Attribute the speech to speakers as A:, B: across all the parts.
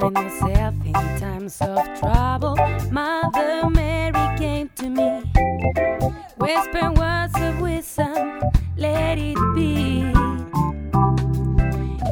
A: times of trouble, Mother Mary came to me. Whisper words of wisdom, let it be.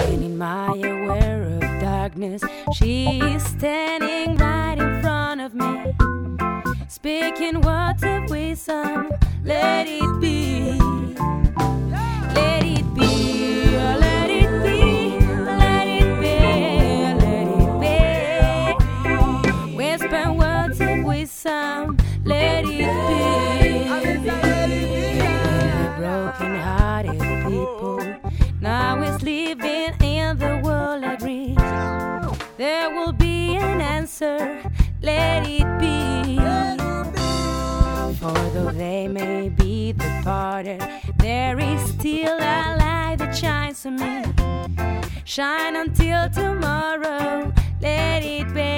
A: And in my aware of darkness, she is standing right in front of me. Speaking words of wisdom, let it be. Let it be. The broken-hearted people now is living in the world agree. There will be an answer, let it be. For though they may be departed, there is still a light that shines on me. Shine until tomorrow, let it be.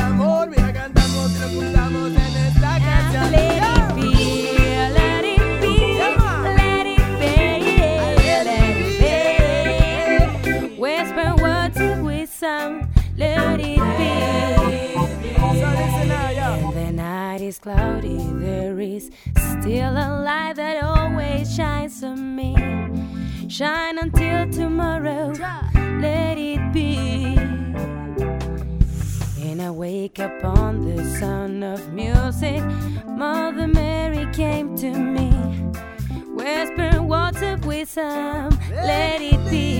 A: Whisper words of wisdom, let it be. And the night is cloudy, there is still a light that always shines on me. Shine until tomorrow, let it be. And I wake up on the sound of music. Mother Mary came to me, whispering words of wisdom, let it be.